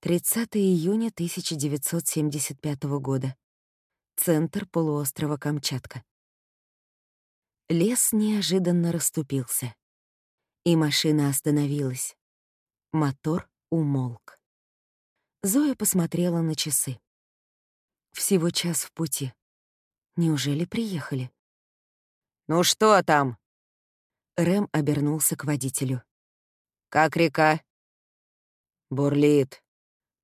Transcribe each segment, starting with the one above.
30 июня 1975 года. Центр полуострова Камчатка. Лес неожиданно расступился, и машина остановилась. Мотор умолк. Зоя посмотрела на часы. Всего час в пути. Неужели приехали? «Ну что там?» Рэм обернулся к водителю. «Как река?» «Бурлит.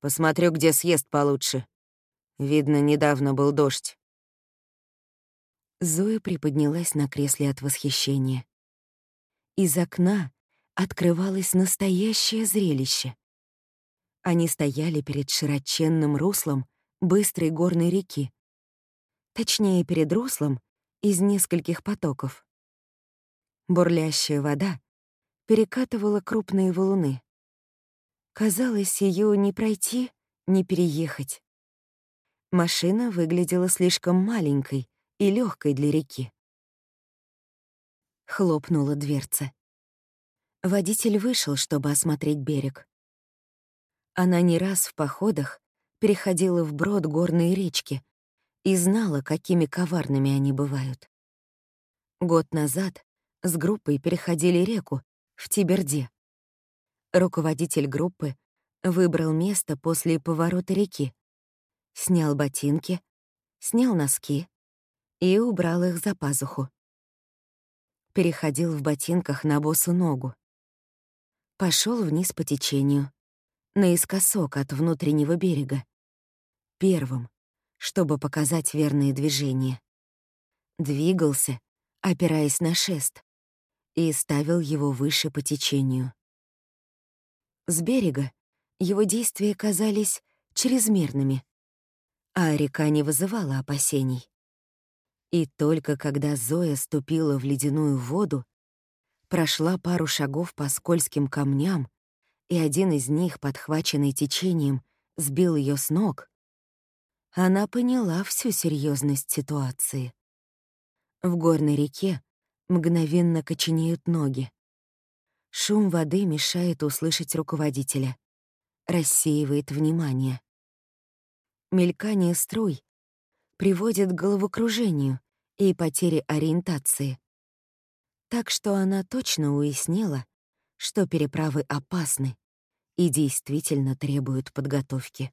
Посмотрю, где съезд получше. Видно, недавно был дождь». Зоя приподнялась на кресле от восхищения. Из окна открывалось настоящее зрелище. Они стояли перед широченным руслом быстрой горной реки. Точнее, перед руслом из нескольких потоков. Бурлящая вода перекатывала крупные валуны. Казалось, ее не пройти, не переехать. Машина выглядела слишком маленькой и легкой для реки. Хлопнула дверца. Водитель вышел, чтобы осмотреть берег. Она не раз в походах переходила вброд горные речки и знала, какими коварными они бывают. Год назад с группой переходили реку в Тиберде. Руководитель группы выбрал место после поворота реки, снял ботинки, снял носки и убрал их за пазуху. Переходил в ботинках на босу ногу. Пошел вниз по течению, наискосок от внутреннего берега. Первым, чтобы показать верные движения. Двигался, опираясь на шест, и ставил его выше по течению. С берега его действия казались чрезмерными, а река не вызывала опасений. И только когда Зоя ступила в ледяную воду, прошла пару шагов по скользким камням, и один из них, подхваченный течением, сбил ее с ног, она поняла всю серьезность ситуации. В горной реке мгновенно коченеют ноги. Шум воды мешает услышать руководителя, рассеивает внимание. Мелькание струй приводит к головокружению и потере ориентации. Так что она точно уяснила, что переправы опасны и действительно требуют подготовки.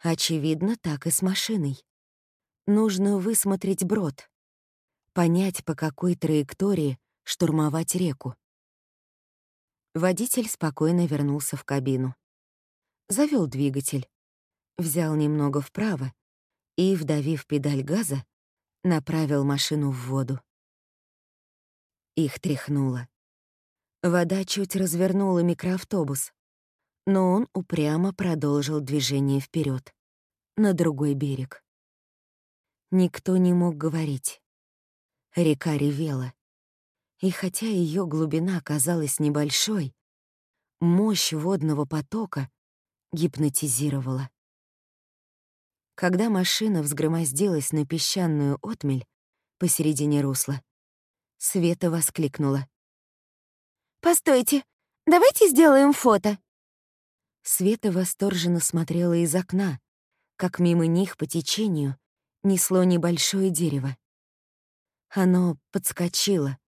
Очевидно, так и с машиной. Нужно высмотреть брод, понять, по какой траектории штурмовать реку. Водитель спокойно вернулся в кабину. Завел двигатель, взял немного вправо и, вдавив педаль газа, направил машину в воду. Их тряхнуло. Вода чуть развернула микроавтобус, но он упрямо продолжил движение вперед, на другой берег. Никто не мог говорить. Река ревела, и хотя ее глубина казалась небольшой, мощь водного потока гипнотизировала. Когда машина взгромоздилась на песчаную отмель посередине русла, Света воскликнула. «Постойте, давайте сделаем фото!» Света восторженно смотрела из окна, как мимо них по течению несло небольшое дерево. Оно подскочило,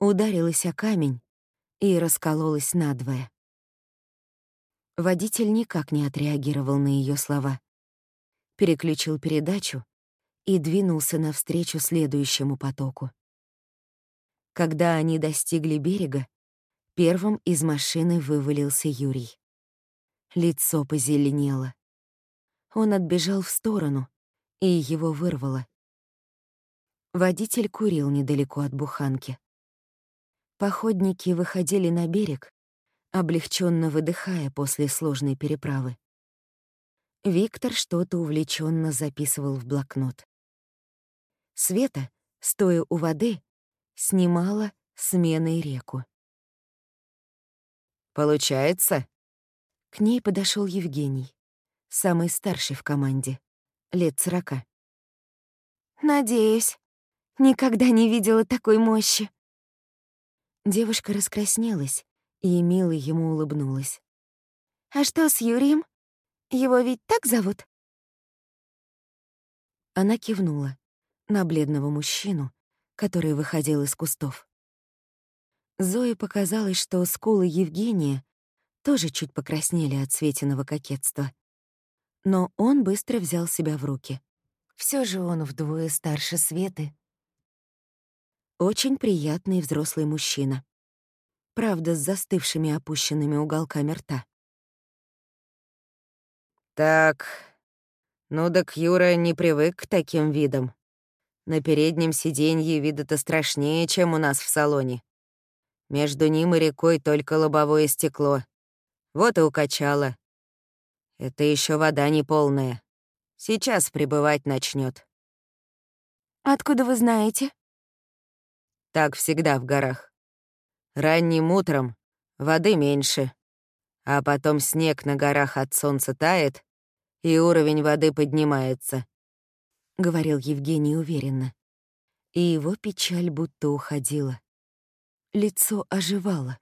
ударилась о камень и раскололась надвое. Водитель никак не отреагировал на ее слова. Переключил передачу и двинулся навстречу следующему потоку. Когда они достигли берега, первым из машины вывалился Юрий. Лицо позеленело. Он отбежал в сторону, и его вырвало. Водитель курил недалеко от буханки. Походники выходили на берег, облегченно выдыхая после сложной переправы. Виктор что-то увлеченно записывал в блокнот. Света, стоя у воды, снимала сменой реку. «Получается?» К ней подошел Евгений, самый старший в команде, лет сорока. «Надеюсь. Никогда не видела такой мощи», Девушка раскраснелась и мило ему улыбнулась. «А что с Юрием? Его ведь так зовут?» Она кивнула на бледного мужчину, который выходил из кустов. Зое показалось, что скулы Евгения тоже чуть покраснели от Светиного кокетства. Но он быстро взял себя в руки. Все же он вдвое старше Светы. Очень приятный взрослый мужчина. Правда, с застывшими опущенными уголками рта. «Так, ну так Юра не привык к таким видам. На переднем сиденье вида-то страшнее, чем у нас в салоне. Между ним и рекой только лобовое стекло. Вот и укачало. Это еще вода не полная. Сейчас прибывать начнет. «Откуда вы знаете?» Так всегда в горах. Ранним утром воды меньше, а потом снег на горах от солнца тает, и уровень воды поднимается», — говорил Евгений уверенно. И его печаль будто уходила. Лицо оживало.